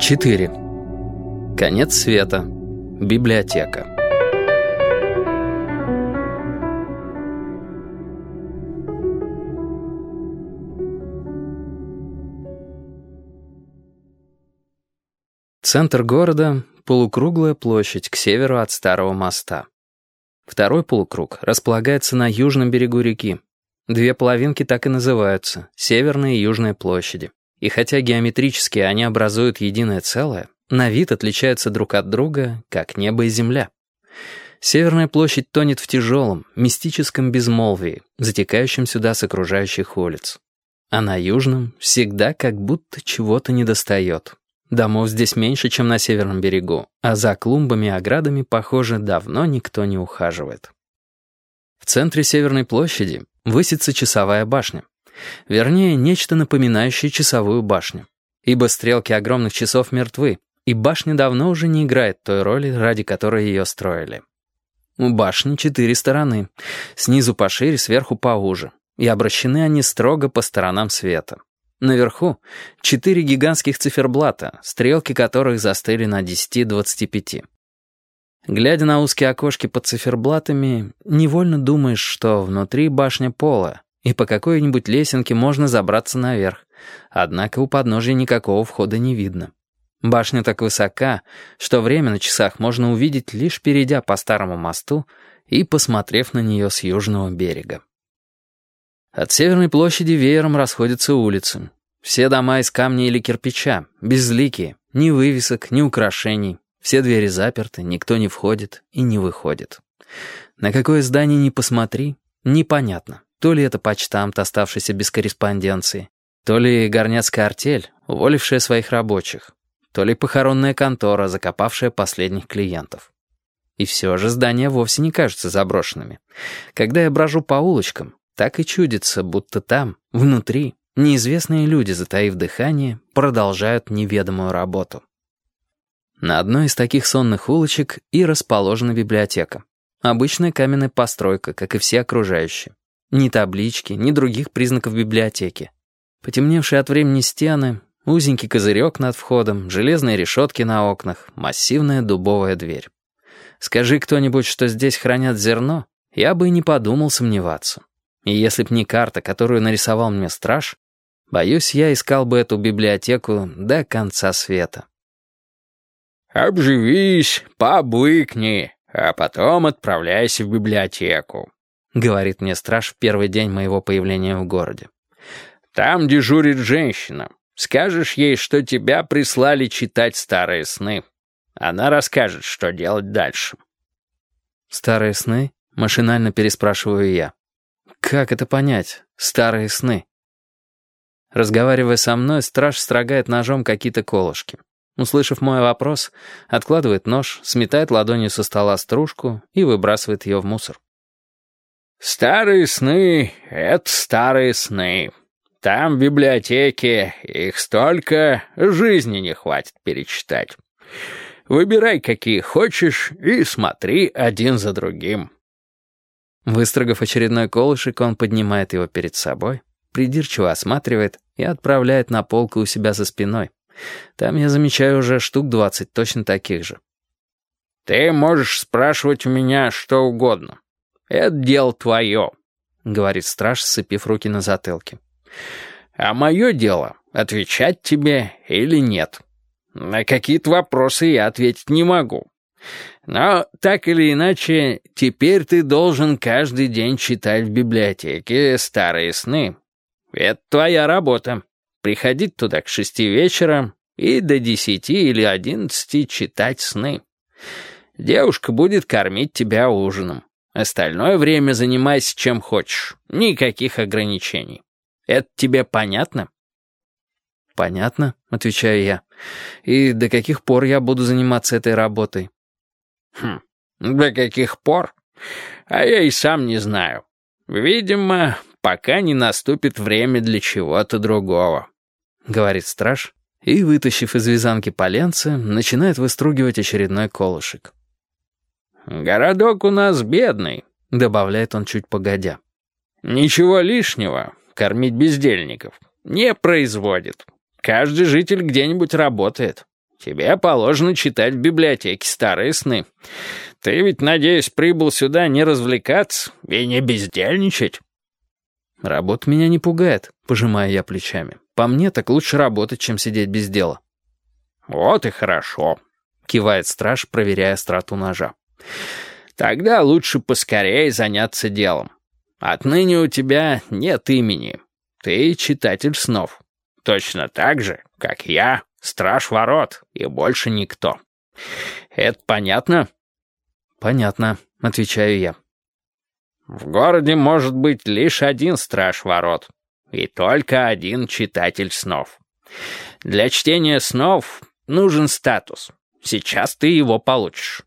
4. Конец света. Библиотека. Центр города — полукруглая площадь к северу от Старого моста. Второй полукруг располагается на южном берегу реки. Две половинки так и называются — Северная и Южная площади. И хотя геометрически они образуют единое целое, на вид отличаются друг от друга, как небо и земля. Северная площадь тонет в тяжелом, мистическом безмолвии, затекающем сюда с окружающих улиц. А на южном всегда как будто чего-то недостает. Домов здесь меньше, чем на северном берегу, а за клумбами и оградами, похоже, давно никто не ухаживает. В центре Северной площади высится часовая башня. Вернее, нечто напоминающее часовую башню. Ибо стрелки огромных часов мертвы, и башня давно уже не играет той роли, ради которой ее строили. У башни четыре стороны. Снизу пошире, сверху поуже. И обращены они строго по сторонам света. Наверху четыре гигантских циферблата, стрелки которых застыли на 10-25. Глядя на узкие окошки под циферблатами, невольно думаешь, что внутри башня пола, и по какой-нибудь лесенке можно забраться наверх. Однако у подножия никакого входа не видно. Башня так высока, что время на часах можно увидеть, лишь перейдя по старому мосту и посмотрев на нее с южного берега. От Северной площади веером расходятся улицы. Все дома из камня или кирпича, безликие, ни вывесок, ни украшений. Все двери заперты, никто не входит и не выходит. На какое здание ни посмотри, непонятно. То ли это почтамт, оставшийся без корреспонденции, то ли горняцкая артель, уволившая своих рабочих, то ли похоронная контора, закопавшая последних клиентов. И все же здания вовсе не кажутся заброшенными. Когда я брожу по улочкам, так и чудится, будто там, внутри, неизвестные люди, затаив дыхание, продолжают неведомую работу. На одной из таких сонных улочек и расположена библиотека. Обычная каменная постройка, как и все окружающие. Ни таблички, ни других признаков библиотеки. Потемневшие от времени стены, узенький козырек над входом, железные решетки на окнах, массивная дубовая дверь. Скажи кто-нибудь, что здесь хранят зерно, я бы и не подумал сомневаться. И если б не карта, которую нарисовал мне страж, боюсь, я искал бы эту библиотеку до конца света. «Обживись, побыкни, а потом отправляйся в библиотеку», — говорит мне страж в первый день моего появления в городе. «Там дежурит женщина. Скажешь ей, что тебя прислали читать старые сны. Она расскажет, что делать дальше». «Старые сны?» — машинально переспрашиваю я. «Как это понять? Старые сны?» Разговаривая со мной, страж строгает ножом какие-то колышки. Услышав мой вопрос, откладывает нож, сметает ладонью со стола стружку и выбрасывает ее в мусор. «Старые сны — это старые сны. Там в библиотеке их столько, жизни не хватит перечитать. Выбирай, какие хочешь, и смотри один за другим». Выстрогав очередной колышек, он поднимает его перед собой, придирчиво осматривает и отправляет на полку у себя за спиной. Там я замечаю уже штук двадцать точно таких же. «Ты можешь спрашивать у меня что угодно. «Это дело твое», — говорит страж, сцепив руки на затылке. «А мое дело — отвечать тебе или нет. На какие-то вопросы я ответить не могу. Но, так или иначе, теперь ты должен каждый день читать в библиотеке старые сны. Это твоя работа. Приходить туда к шести вечера и до десяти или одиннадцати читать сны. Девушка будет кормить тебя ужином. Остальное время занимайся чем хочешь. Никаких ограничений. Это тебе понятно?» «Понятно», — отвечаю я. «И до каких пор я буду заниматься этой работой?» «Хм, до каких пор? А я и сам не знаю. Видимо, пока не наступит время для чего-то другого», — говорит страж, и, вытащив из вязанки поленца, начинает выстругивать очередной колышек. «Городок у нас бедный», — добавляет он чуть погодя. «Ничего лишнего, кормить бездельников, не производит. Каждый житель где-нибудь работает. Тебе положено читать в библиотеке старые сны. Ты ведь, надеюсь, прибыл сюда не развлекаться и не бездельничать?» «Работа меня не пугает», — пожимая я плечами. «По мне так лучше работать, чем сидеть без дела». «Вот и хорошо», — кивает страж, проверяя страту ножа. «Тогда лучше поскорее заняться делом. Отныне у тебя нет имени. Ты читатель снов. Точно так же, как я, страж ворот, и больше никто. Это понятно?» «Понятно», — отвечаю я. «В городе может быть лишь один страж ворот, и только один читатель снов. Для чтения снов нужен статус. Сейчас ты его получишь.